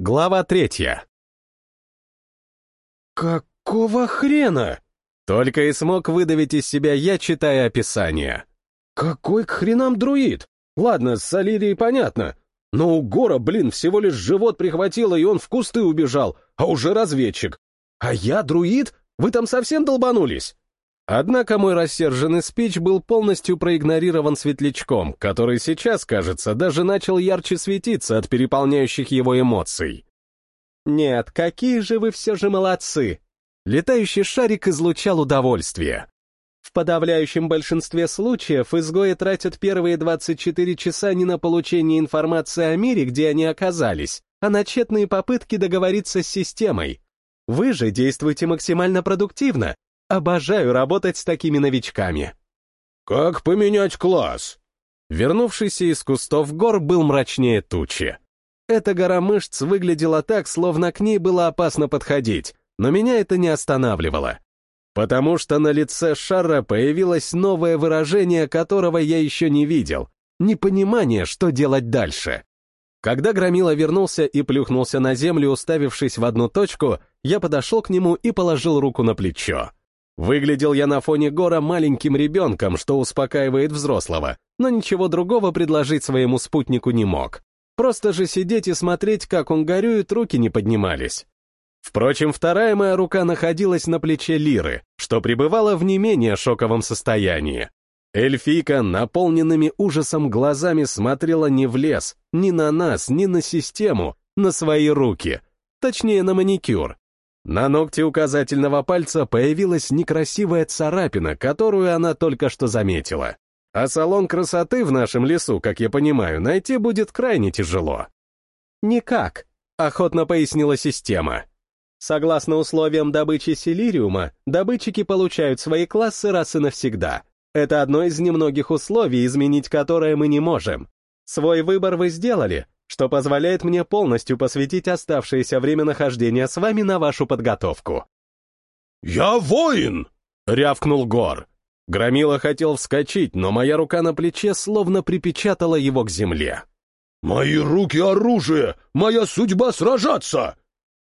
Глава третья. «Какого хрена?» Только и смог выдавить из себя я, читая описание. «Какой к хренам друид? Ладно, с Алирией понятно. Но у Гора, блин, всего лишь живот прихватило, и он в кусты убежал, а уже разведчик. А я друид? Вы там совсем долбанулись?» Однако мой рассерженный спич был полностью проигнорирован светлячком, который сейчас, кажется, даже начал ярче светиться от переполняющих его эмоций. «Нет, какие же вы все же молодцы!» Летающий шарик излучал удовольствие. В подавляющем большинстве случаев изгои тратят первые 24 часа не на получение информации о мире, где они оказались, а на тщетные попытки договориться с системой. Вы же действуете максимально продуктивно, Обожаю работать с такими новичками. Как поменять класс? Вернувшийся из кустов гор был мрачнее тучи. Эта гора мышц выглядела так, словно к ней было опасно подходить, но меня это не останавливало. Потому что на лице Шара появилось новое выражение, которого я еще не видел — непонимание, что делать дальше. Когда Громила вернулся и плюхнулся на землю, уставившись в одну точку, я подошел к нему и положил руку на плечо. Выглядел я на фоне Гора маленьким ребенком, что успокаивает взрослого, но ничего другого предложить своему спутнику не мог. Просто же сидеть и смотреть, как он горюет, руки не поднимались. Впрочем, вторая моя рука находилась на плече Лиры, что пребывала в не менее шоковом состоянии. Эльфийка наполненными ужасом глазами смотрела не в лес, ни на нас, ни на систему, на свои руки, точнее на маникюр, на ногте указательного пальца появилась некрасивая царапина, которую она только что заметила. А салон красоты в нашем лесу, как я понимаю, найти будет крайне тяжело. «Никак», — охотно пояснила система. Согласно условиям добычи силириума, добытчики получают свои классы раз и навсегда. Это одно из немногих условий, изменить которое мы не можем. Свой выбор вы сделали, что позволяет мне полностью посвятить оставшееся время нахождения с вами на вашу подготовку. «Я воин!» — рявкнул Гор. Громила хотел вскочить, но моя рука на плече словно припечатала его к земле. «Мои руки — оружие! Моя судьба — сражаться!»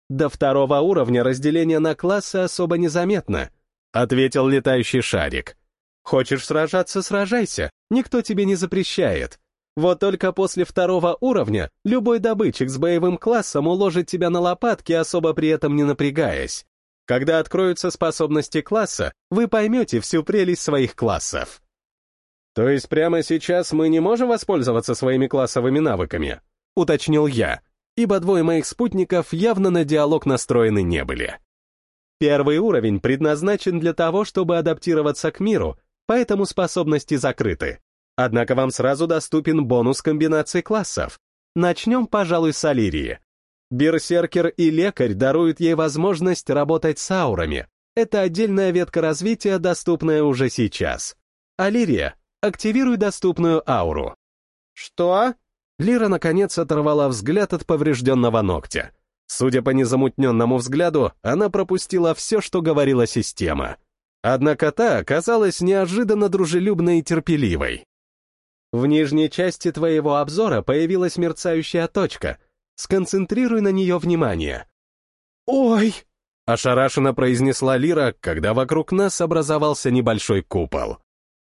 «До второго уровня разделение на классы особо незаметно», — ответил летающий шарик. «Хочешь сражаться — сражайся, никто тебе не запрещает. Вот только после второго уровня любой добытчик с боевым классом уложит тебя на лопатки, особо при этом не напрягаясь. Когда откроются способности класса, вы поймете всю прелесть своих классов. То есть прямо сейчас мы не можем воспользоваться своими классовыми навыками? Уточнил я, ибо двое моих спутников явно на диалог настроены не были. Первый уровень предназначен для того, чтобы адаптироваться к миру, поэтому способности закрыты. Однако вам сразу доступен бонус комбинаций классов. Начнем, пожалуй, с Алирии. Берсеркер и лекарь даруют ей возможность работать с аурами. Это отдельная ветка развития, доступная уже сейчас. Алирия, активируй доступную ауру. Что? Лира наконец оторвала взгляд от поврежденного ногтя. Судя по незамутненному взгляду, она пропустила все, что говорила система. Однако та оказалась неожиданно дружелюбной и терпеливой. В нижней части твоего обзора появилась мерцающая точка. Сконцентрируй на нее внимание. «Ой!» — ошарашенно произнесла Лира, когда вокруг нас образовался небольшой купол.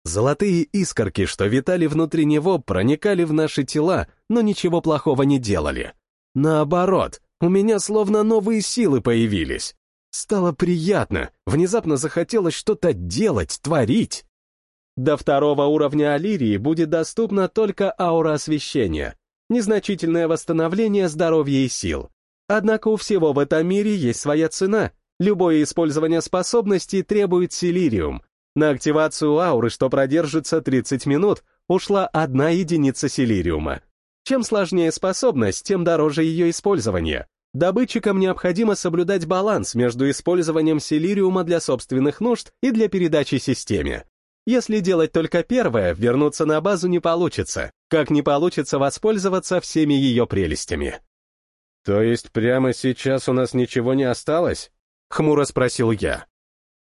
Золотые искорки, что витали внутри него, проникали в наши тела, но ничего плохого не делали. Наоборот, у меня словно новые силы появились. Стало приятно, внезапно захотелось что-то делать, творить. До второго уровня Алирии будет доступна только аура освещения, незначительное восстановление здоровья и сил. Однако у всего в этом мире есть своя цена. Любое использование способностей требует силириум. На активацию ауры, что продержится 30 минут, ушла одна единица силириума. Чем сложнее способность, тем дороже ее использование. Добытчикам необходимо соблюдать баланс между использованием силириума для собственных нужд и для передачи системе. Если делать только первое, вернуться на базу не получится, как не получится воспользоваться всеми ее прелестями. «То есть прямо сейчас у нас ничего не осталось?» — хмуро спросил я.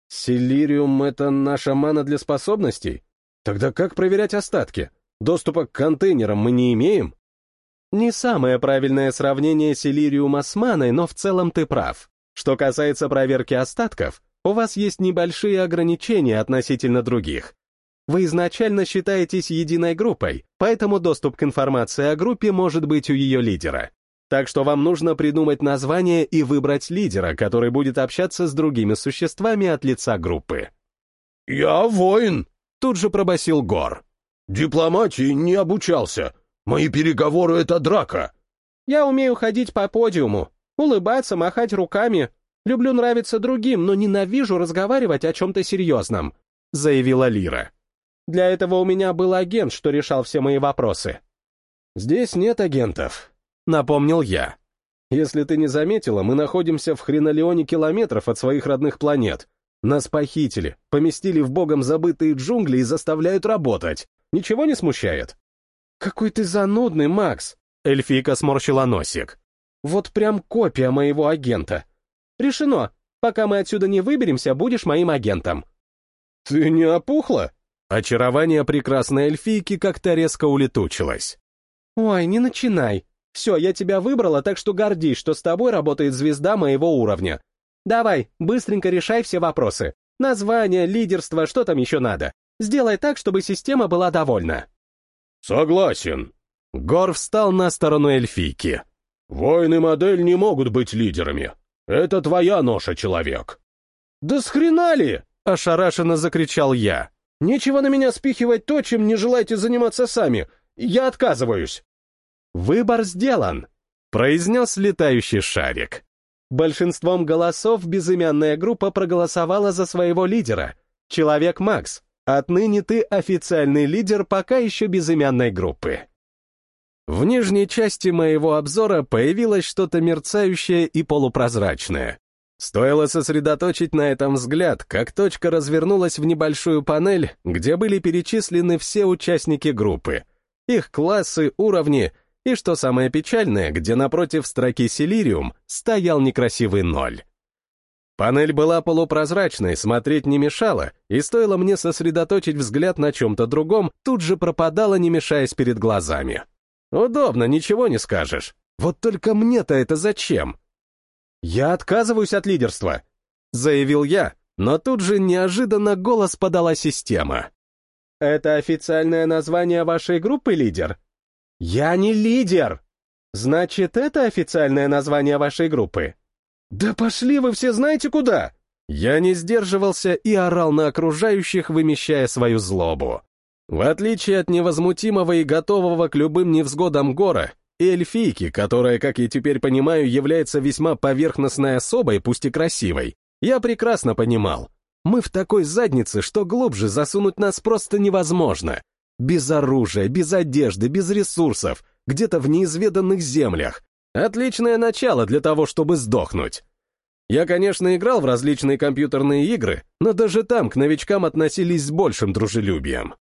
«Силириум — это наша мана для способностей? Тогда как проверять остатки? Доступа к контейнерам мы не имеем?» Не самое правильное сравнение Силириума с маной, но в целом ты прав. Что касается проверки остатков, у вас есть небольшие ограничения относительно других. Вы изначально считаетесь единой группой, поэтому доступ к информации о группе может быть у ее лидера. Так что вам нужно придумать название и выбрать лидера, который будет общаться с другими существами от лица группы. «Я воин», — тут же пробасил Гор. «Дипломатии не обучался. Мои переговоры — это драка». «Я умею ходить по подиуму, улыбаться, махать руками. Люблю нравиться другим, но ненавижу разговаривать о чем-то серьезном», — заявила Лира. Для этого у меня был агент, что решал все мои вопросы. Здесь нет агентов, напомнил я. Если ты не заметила, мы находимся в хренолеоне километров от своих родных планет. Нас похитили, поместили в богом забытые джунгли и заставляют работать. Ничего не смущает? Какой ты занудный, Макс! Эльфийка сморщила носик. Вот прям копия моего агента. Решено. Пока мы отсюда не выберемся, будешь моим агентом. Ты не опухла? Очарование прекрасной эльфийки как-то резко улетучилось. «Ой, не начинай. Все, я тебя выбрала, так что гордись, что с тобой работает звезда моего уровня. Давай, быстренько решай все вопросы. Название, лидерство, что там еще надо. Сделай так, чтобы система была довольна». «Согласен». Гор встал на сторону эльфийки. «Воин и модель не могут быть лидерами. Это твоя ноша, человек». «Да с хрена ли?» — ошарашенно закричал я. Нечего на меня спихивать то, чем не желаете заниматься сами. Я отказываюсь. Выбор сделан, произнес летающий шарик. Большинством голосов безымянная группа проголосовала за своего лидера. Человек Макс, отныне ты официальный лидер пока еще безымянной группы. В нижней части моего обзора появилось что-то мерцающее и полупрозрачное. Стоило сосредоточить на этом взгляд, как точка развернулась в небольшую панель, где были перечислены все участники группы, их классы, уровни и, что самое печальное, где напротив строки «Силириум» стоял некрасивый ноль. Панель была полупрозрачной, смотреть не мешала, и стоило мне сосредоточить взгляд на чем-то другом, тут же пропадала, не мешаясь перед глазами. Удобно, ничего не скажешь. Вот только мне-то это зачем? «Я отказываюсь от лидерства», — заявил я, но тут же неожиданно голос подала система. «Это официальное название вашей группы, лидер?» «Я не лидер!» «Значит, это официальное название вашей группы?» «Да пошли вы все знаете куда!» Я не сдерживался и орал на окружающих, вымещая свою злобу. В отличие от невозмутимого и готового к любым невзгодам Гора, и эльфийки, которая, как я теперь понимаю, является весьма поверхностной особой, пусть и красивой, я прекрасно понимал. Мы в такой заднице, что глубже засунуть нас просто невозможно. Без оружия, без одежды, без ресурсов, где-то в неизведанных землях. Отличное начало для того, чтобы сдохнуть. Я, конечно, играл в различные компьютерные игры, но даже там к новичкам относились с большим дружелюбием.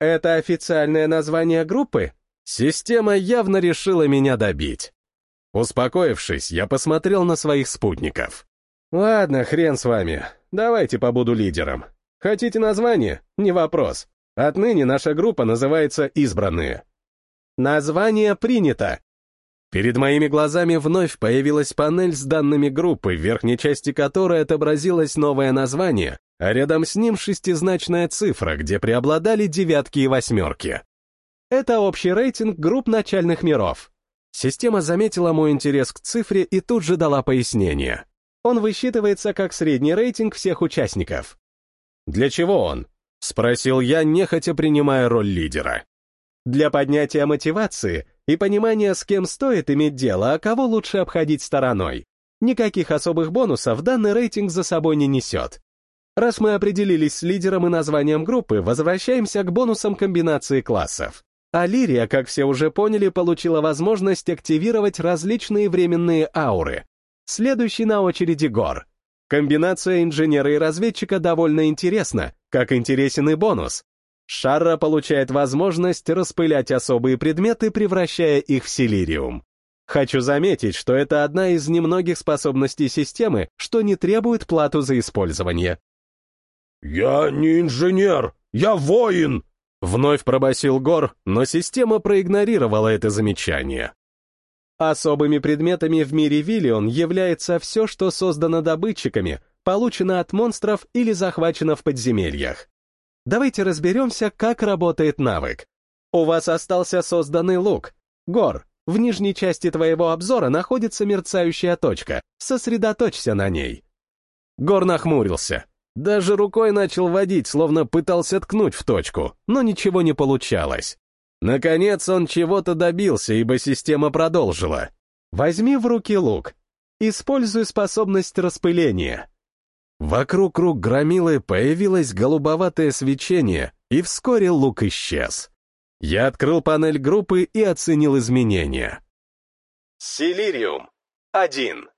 Это официальное название группы? Система явно решила меня добить. Успокоившись, я посмотрел на своих спутников. «Ладно, хрен с вами. Давайте побуду лидером. Хотите название? Не вопрос. Отныне наша группа называется «Избранные». Название принято. Перед моими глазами вновь появилась панель с данными группы, в верхней части которой отобразилось новое название, а рядом с ним шестизначная цифра, где преобладали девятки и восьмерки. Это общий рейтинг групп начальных миров. Система заметила мой интерес к цифре и тут же дала пояснение. Он высчитывается как средний рейтинг всех участников. «Для чего он?» — спросил я, нехотя принимая роль лидера. «Для поднятия мотивации и понимания, с кем стоит иметь дело, а кого лучше обходить стороной. Никаких особых бонусов данный рейтинг за собой не несет. Раз мы определились с лидером и названием группы, возвращаемся к бонусам комбинации классов. А Лирия, как все уже поняли, получила возможность активировать различные временные ауры. Следующий на очереди Гор. Комбинация инженера и разведчика довольно интересна, как интересен и бонус. Шарра получает возможность распылять особые предметы, превращая их в силириум. Хочу заметить, что это одна из немногих способностей системы, что не требует плату за использование. «Я не инженер, я воин!» Вновь пробасил Гор, но система проигнорировала это замечание. Особыми предметами в мире Виллион является все, что создано добытчиками, получено от монстров или захвачено в подземельях. Давайте разберемся, как работает навык. У вас остался созданный лук. Гор, в нижней части твоего обзора находится мерцающая точка. Сосредоточься на ней. Гор нахмурился. Даже рукой начал водить, словно пытался ткнуть в точку, но ничего не получалось. Наконец он чего-то добился, ибо система продолжила. Возьми в руки лук. Используй способность распыления. Вокруг рук громилы появилось голубоватое свечение, и вскоре лук исчез. Я открыл панель группы и оценил изменения. Силириум. Один.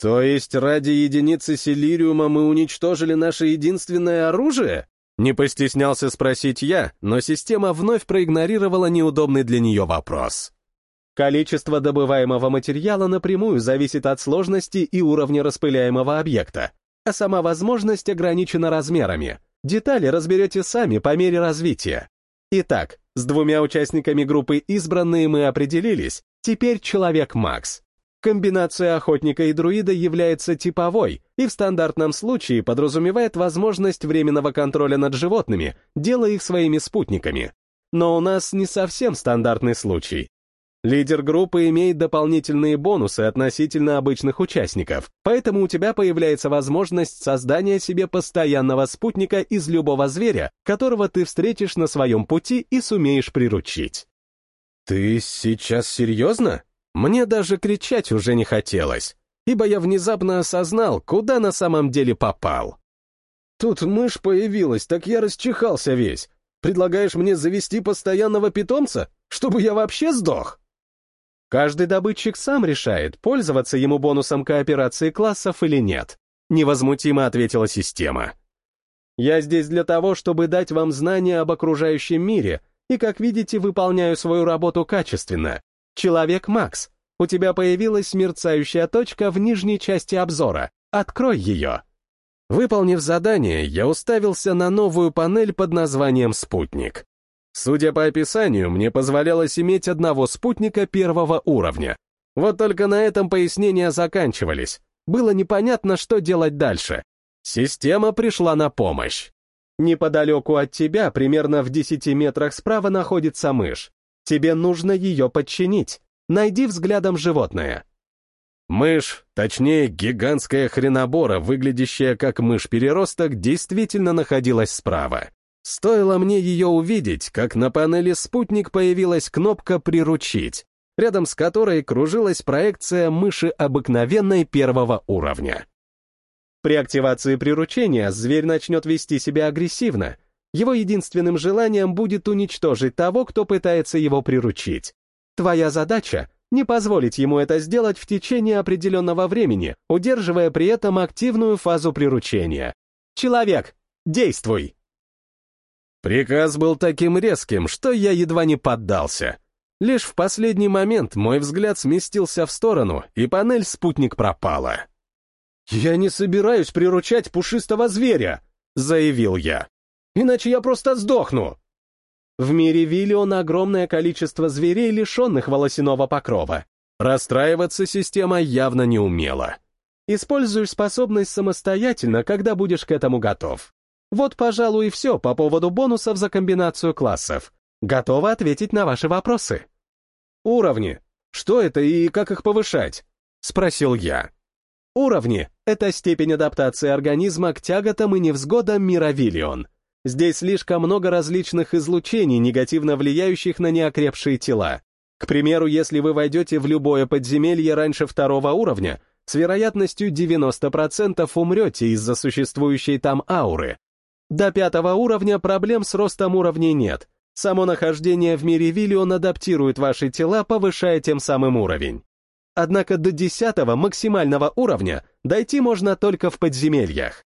То есть ради единицы силириума мы уничтожили наше единственное оружие? Не постеснялся спросить я, но система вновь проигнорировала неудобный для нее вопрос. Количество добываемого материала напрямую зависит от сложности и уровня распыляемого объекта, а сама возможность ограничена размерами. Детали разберете сами по мере развития. Итак, с двумя участниками группы избранные мы определились, теперь человек Макс. Комбинация охотника и друида является типовой и в стандартном случае подразумевает возможность временного контроля над животными, делая их своими спутниками. Но у нас не совсем стандартный случай. Лидер группы имеет дополнительные бонусы относительно обычных участников, поэтому у тебя появляется возможность создания себе постоянного спутника из любого зверя, которого ты встретишь на своем пути и сумеешь приручить. Ты сейчас серьезно? Мне даже кричать уже не хотелось, ибо я внезапно осознал, куда на самом деле попал. Тут мышь появилась, так я расчихался весь. Предлагаешь мне завести постоянного питомца, чтобы я вообще сдох? Каждый добытчик сам решает, пользоваться ему бонусом кооперации классов или нет. Невозмутимо ответила система. Я здесь для того, чтобы дать вам знания об окружающем мире, и, как видите, выполняю свою работу качественно. «Человек Макс, у тебя появилась мерцающая точка в нижней части обзора. Открой ее». Выполнив задание, я уставился на новую панель под названием «Спутник». Судя по описанию, мне позволялось иметь одного спутника первого уровня. Вот только на этом пояснения заканчивались. Было непонятно, что делать дальше. Система пришла на помощь. Неподалеку от тебя, примерно в 10 метрах справа, находится мышь. Тебе нужно ее подчинить. Найди взглядом животное. Мышь, точнее гигантская хренобора, выглядящая как мышь-переросток, действительно находилась справа. Стоило мне ее увидеть, как на панели «Спутник» появилась кнопка «Приручить», рядом с которой кружилась проекция мыши обыкновенной первого уровня. При активации приручения зверь начнет вести себя агрессивно, его единственным желанием будет уничтожить того, кто пытается его приручить. Твоя задача — не позволить ему это сделать в течение определенного времени, удерживая при этом активную фазу приручения. Человек, действуй! Приказ был таким резким, что я едва не поддался. Лишь в последний момент мой взгляд сместился в сторону, и панель «Спутник» пропала. «Я не собираюсь приручать пушистого зверя», — заявил я иначе я просто сдохну. В мире Виллион огромное количество зверей, лишенных волосяного покрова. Расстраиваться система явно не умела. Используешь способность самостоятельно, когда будешь к этому готов. Вот, пожалуй, и все по поводу бонусов за комбинацию классов. Готова ответить на ваши вопросы. Уровни. Что это и как их повышать? Спросил я. Уровни — это степень адаптации организма к тяготам и невзгодам мира Виллион. Здесь слишком много различных излучений, негативно влияющих на неокрепшие тела. К примеру, если вы войдете в любое подземелье раньше второго уровня, с вероятностью 90% умрете из-за существующей там ауры. До пятого уровня проблем с ростом уровней нет. Само нахождение в мире Виллион адаптирует ваши тела, повышая тем самым уровень. Однако до десятого максимального уровня дойти можно только в подземельях.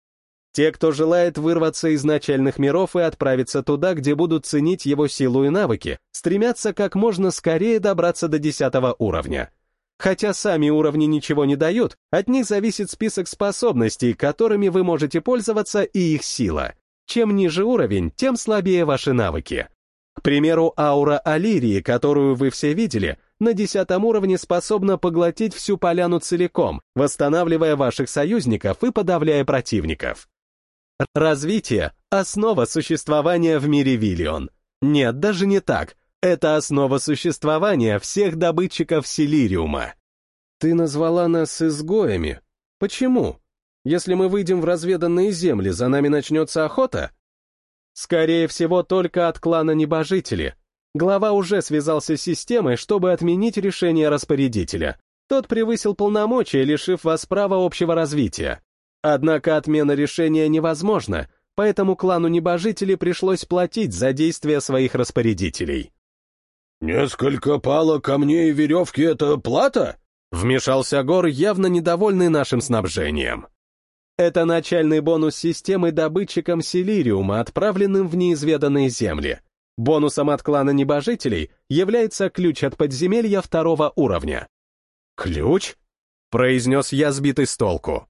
Те, кто желает вырваться из начальных миров и отправиться туда, где будут ценить его силу и навыки, стремятся как можно скорее добраться до 10 уровня. Хотя сами уровни ничего не дают, от них зависит список способностей, которыми вы можете пользоваться, и их сила. Чем ниже уровень, тем слабее ваши навыки. К примеру, аура Алирии, которую вы все видели, на десятом уровне способна поглотить всю поляну целиком, восстанавливая ваших союзников и подавляя противников. Развитие — основа существования в мире Виллион. Нет, даже не так. Это основа существования всех добытчиков Силириума. Ты назвала нас изгоями. Почему? Если мы выйдем в разведанные земли, за нами начнется охота? Скорее всего, только от клана Небожители. Глава уже связался с системой, чтобы отменить решение распорядителя. Тот превысил полномочия, лишив вас права общего развития. Однако отмена решения невозможна, поэтому клану небожителей пришлось платить за действия своих распорядителей. «Несколько палок камней и веревки — это плата?» Вмешался Гор, явно недовольный нашим снабжением. Это начальный бонус системы добытчикам Силириума, отправленным в неизведанные земли. Бонусом от клана небожителей является ключ от подземелья второго уровня. «Ключ?» — произнес я, сбитый с толку.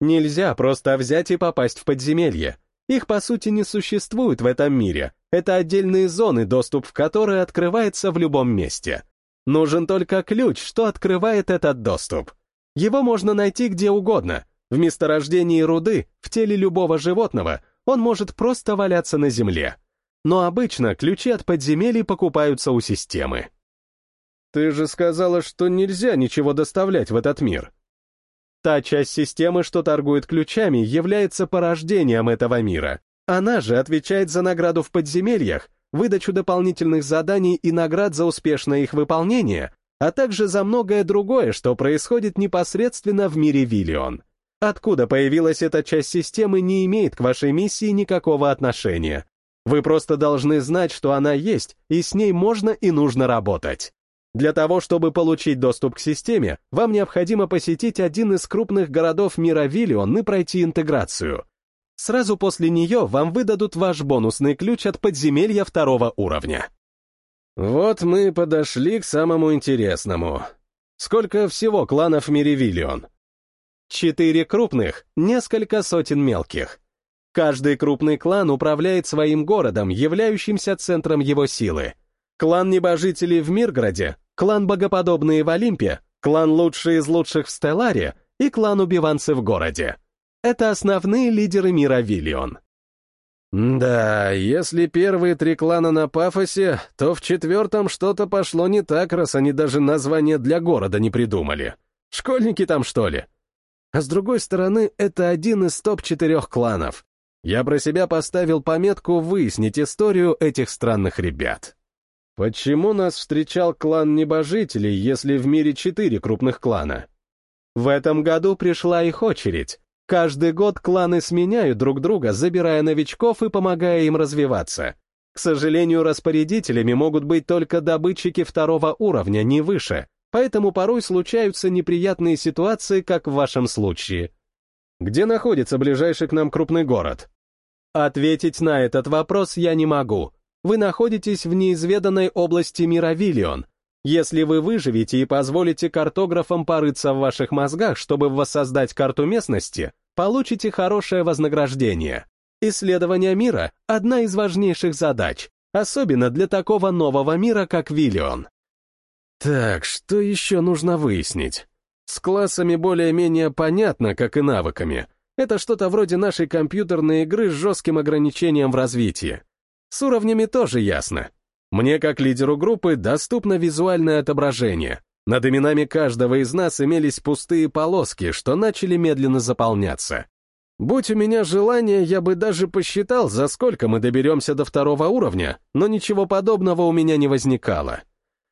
Нельзя просто взять и попасть в подземелье. Их, по сути, не существует в этом мире. Это отдельные зоны, доступ в которые открывается в любом месте. Нужен только ключ, что открывает этот доступ. Его можно найти где угодно. В месторождении руды, в теле любого животного, он может просто валяться на земле. Но обычно ключи от подземелий покупаются у системы. Ты же сказала, что нельзя ничего доставлять в этот мир. Та часть системы, что торгует ключами, является порождением этого мира. Она же отвечает за награду в подземельях, выдачу дополнительных заданий и наград за успешное их выполнение, а также за многое другое, что происходит непосредственно в мире Виллион. Откуда появилась эта часть системы, не имеет к вашей миссии никакого отношения. Вы просто должны знать, что она есть, и с ней можно и нужно работать. Для того, чтобы получить доступ к системе, вам необходимо посетить один из крупных городов мира Виллион и пройти интеграцию. Сразу после нее вам выдадут ваш бонусный ключ от подземелья второго уровня. Вот мы подошли к самому интересному. Сколько всего кланов в мире Виллион? Четыре крупных, несколько сотен мелких. Каждый крупный клан управляет своим городом, являющимся центром его силы. Клан небожителей в Миргороде клан Богоподобные в Олимпе, клан Лучший из лучших в Стелларе и клан Убиванцы в городе. Это основные лидеры мира Виллион. Да, если первые три клана на пафосе, то в четвертом что-то пошло не так, раз они даже название для города не придумали. Школьники там, что ли? А с другой стороны, это один из топ-четырех кланов. Я про себя поставил пометку выяснить историю этих странных ребят. Почему нас встречал клан небожителей, если в мире четыре крупных клана? В этом году пришла их очередь. Каждый год кланы сменяют друг друга, забирая новичков и помогая им развиваться. К сожалению, распорядителями могут быть только добытчики второго уровня, не выше, поэтому порой случаются неприятные ситуации, как в вашем случае. Где находится ближайший к нам крупный город? Ответить на этот вопрос я не могу, вы находитесь в неизведанной области мира Виллион. Если вы выживете и позволите картографам порыться в ваших мозгах, чтобы воссоздать карту местности, получите хорошее вознаграждение. Исследование мира — одна из важнейших задач, особенно для такого нового мира, как Виллион. Так, что еще нужно выяснить? С классами более-менее понятно, как и навыками. Это что-то вроде нашей компьютерной игры с жестким ограничением в развитии. С уровнями тоже ясно. Мне, как лидеру группы, доступно визуальное отображение. Над именами каждого из нас имелись пустые полоски, что начали медленно заполняться. Будь у меня желание, я бы даже посчитал, за сколько мы доберемся до второго уровня, но ничего подобного у меня не возникало.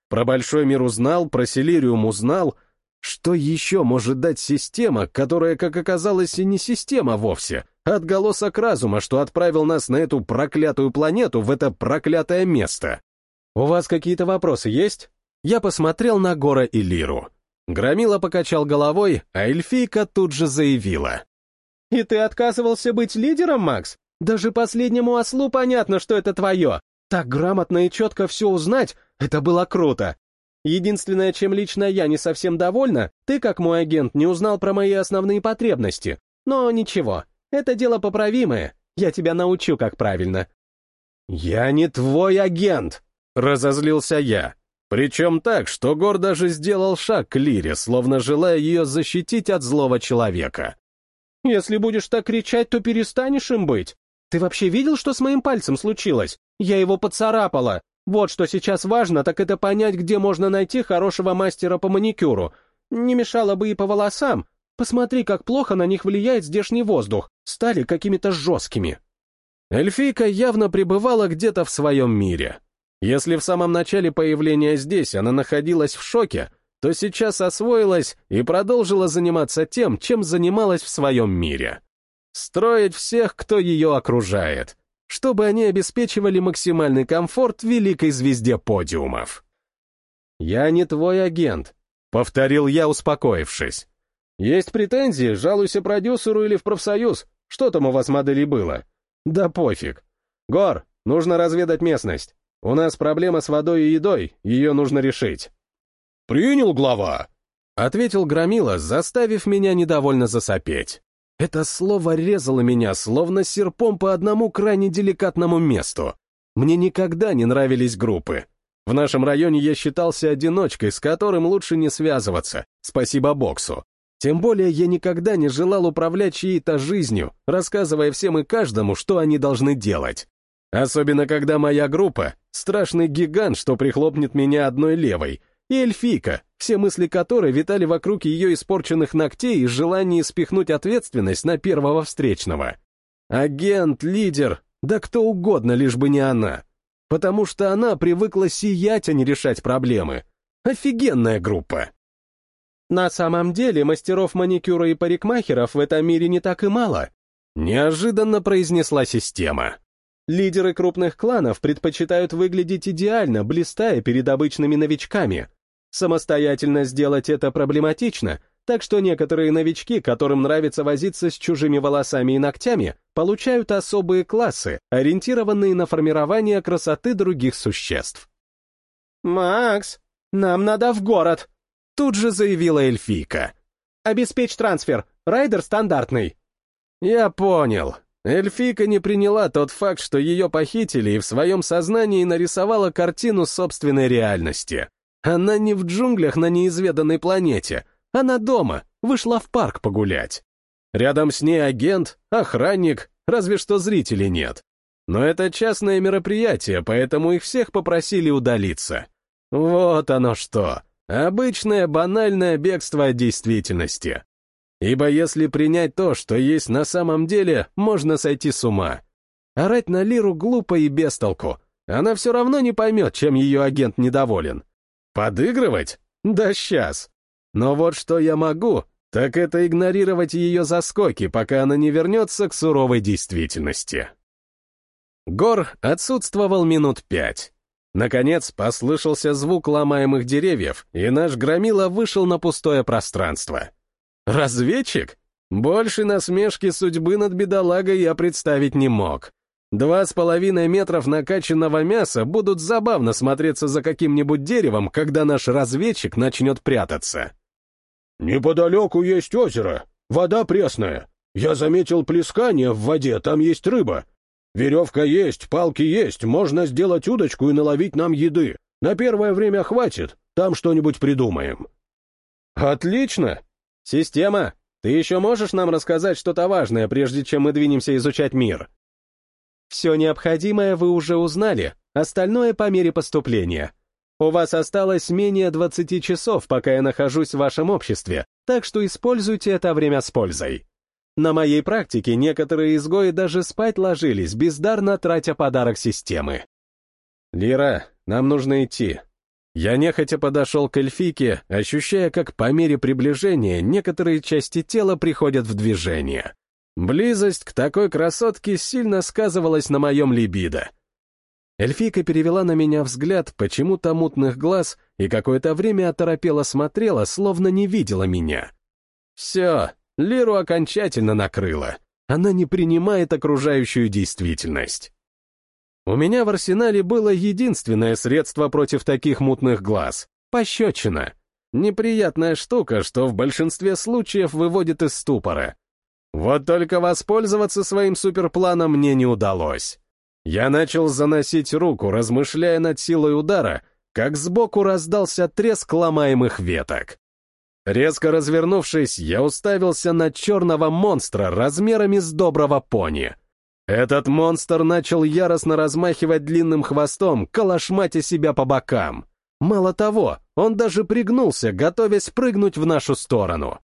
Про Большой мир узнал, про Селириум узнал. Что еще может дать система, которая, как оказалось, и не система вовсе, Отголосок разума, что отправил нас на эту проклятую планету, в это проклятое место. У вас какие-то вопросы есть? Я посмотрел на Гора и Лиру. Громила покачал головой, а эльфийка тут же заявила. «И ты отказывался быть лидером, Макс? Даже последнему ослу понятно, что это твое. Так грамотно и четко все узнать, это было круто. Единственное, чем лично я не совсем довольна, ты, как мой агент, не узнал про мои основные потребности. Но ничего, это дело поправимое, я тебя научу, как правильно. «Я не твой агент!» — разозлился я. Причем так, что Гор даже сделал шаг к Лире, словно желая ее защитить от злого человека. «Если будешь так кричать, то перестанешь им быть. Ты вообще видел, что с моим пальцем случилось? Я его поцарапала. Вот что сейчас важно, так это понять, где можно найти хорошего мастера по маникюру. Не мешало бы и по волосам. Посмотри, как плохо на них влияет здешний воздух. Стали какими-то жесткими». Эльфийка явно пребывала где-то в своем мире. Если в самом начале появления здесь она находилась в шоке, то сейчас освоилась и продолжила заниматься тем, чем занималась в своем мире. Строить всех, кто ее окружает, чтобы они обеспечивали максимальный комфорт великой звезде подиумов. «Я не твой агент», — повторил я, успокоившись. «Есть претензии, жалуйся продюсеру или в профсоюз. Что там у вас моделей было?» «Да пофиг. Гор, нужно разведать местность. У нас проблема с водой и едой, ее нужно решить». «Принял, глава!» — ответил Громила, заставив меня недовольно засопеть. Это слово резало меня, словно серпом по одному крайне деликатному месту. Мне никогда не нравились группы. В нашем районе я считался одиночкой, с которым лучше не связываться, спасибо боксу. Тем более я никогда не желал управлять чьей-то жизнью, рассказывая всем и каждому, что они должны делать. Особенно, когда моя группа — страшный гигант, что прихлопнет меня одной левой, и эльфийка, все мысли которой витали вокруг ее испорченных ногтей и желании спихнуть ответственность на первого встречного. Агент, лидер, да кто угодно, лишь бы не она. Потому что она привыкла сиять, а не решать проблемы. Офигенная группа. На самом деле мастеров маникюра и парикмахеров в этом мире не так и мало. Неожиданно произнесла система. Лидеры крупных кланов предпочитают выглядеть идеально, блистая перед обычными новичками. Самостоятельно сделать это проблематично, так что некоторые новички, которым нравится возиться с чужими волосами и ногтями, получают особые классы, ориентированные на формирование красоты других существ. «Макс, нам надо в город!» Тут же заявила эльфийка. «Обеспечь трансфер, райдер стандартный». «Я понял», Эльфийка не приняла тот факт, что ее похитили и в своем сознании нарисовала картину собственной реальности. Она не в джунглях на неизведанной планете, она дома, вышла в парк погулять. Рядом с ней агент, охранник, разве что зрителей нет. Но это частное мероприятие, поэтому их всех попросили удалиться. Вот оно что. Обычное банальное бегство от действительности. Ибо если принять то, что есть на самом деле, можно сойти с ума. Орать на Лиру глупо и бестолку. Она все равно не поймет, чем ее агент недоволен. Подыгрывать? Да сейчас. Но вот что я могу, так это игнорировать ее заскоки, пока она не вернется к суровой действительности. Гор отсутствовал минут пять. Наконец послышался звук ломаемых деревьев, и наш громила вышел на пустое пространство. Разведчик? Больше насмешки судьбы над бедолагой я представить не мог. Два с половиной метров накачанного мяса будут забавно смотреться за каким-нибудь деревом, когда наш разведчик начнет прятаться. «Неподалеку есть озеро. Вода пресная. Я заметил плескание в воде, там есть рыба. Веревка есть, палки есть, можно сделать удочку и наловить нам еды. На первое время хватит, там что-нибудь придумаем». «Отлично! «Система, ты еще можешь нам рассказать что-то важное, прежде чем мы двинемся изучать мир?» «Все необходимое вы уже узнали, остальное по мере поступления. У вас осталось менее 20 часов, пока я нахожусь в вашем обществе, так что используйте это время с пользой. На моей практике некоторые изгои даже спать ложились, бездарно тратя подарок системы. Лира, нам нужно идти. Я нехотя подошел к эльфике, ощущая, как по мере приближения некоторые части тела приходят в движение. Близость к такой красотке сильно сказывалась на моем либидо. Эльфийка перевела на меня взгляд почему-то мутных глаз и какое-то время оторопело смотрела, словно не видела меня. Все, Лиру окончательно накрыло. Она не принимает окружающую действительность. У меня в арсенале было единственное средство против таких мутных глаз — пощечина. Неприятная штука, что в большинстве случаев выводит из ступора. Вот только воспользоваться своим суперпланом мне не удалось. Я начал заносить руку, размышляя над силой удара, как сбоку раздался треск ломаемых веток. Резко развернувшись, я уставился на черного монстра размерами с доброго пони. Этот монстр начал яростно размахивать длинным хвостом, калашматя себя по бокам. Мало того, он даже пригнулся, готовясь прыгнуть в нашу сторону.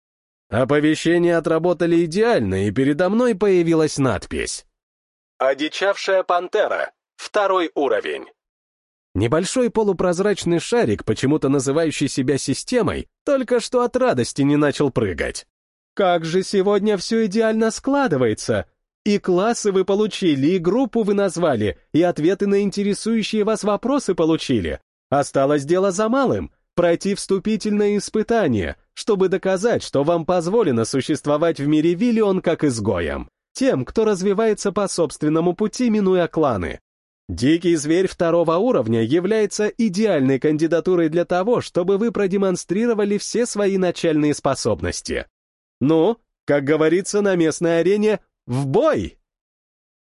Оповещения отработали идеально, и передо мной появилась надпись. «Одичавшая пантера. Второй уровень». Небольшой полупрозрачный шарик, почему-то называющий себя системой, только что от радости не начал прыгать. «Как же сегодня все идеально складывается!» И классы вы получили, и группу вы назвали, и ответы на интересующие вас вопросы получили. Осталось дело за малым — пройти вступительное испытание, чтобы доказать, что вам позволено существовать в мире Виллион как изгоям, тем, кто развивается по собственному пути, минуя кланы. Дикий зверь второго уровня является идеальной кандидатурой для того, чтобы вы продемонстрировали все свои начальные способности. Ну, как говорится на местной арене, в бой!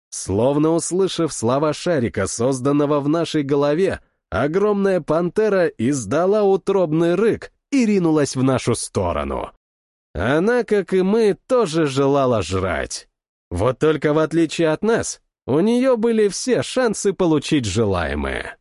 Словно услышав слова шарика, созданного в нашей голове, огромная пантера издала утробный рык и ринулась в нашу сторону. Она, как и мы, тоже желала жрать. Вот только в отличие от нас, у нее были все шансы получить желаемое.